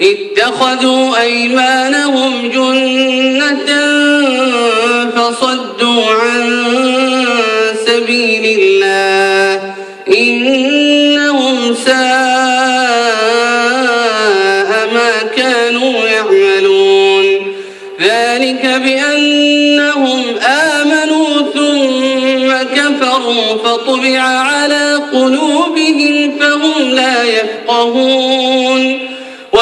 اتخذوا أيمانهم جنة فصدوا عن سبيل الله إنهم ساء ما كانوا يعملون ذلك بأنهم آمنوا ثم كفروا فطبع على قلوبهم فهم لا يفقهون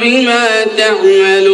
بما تعملون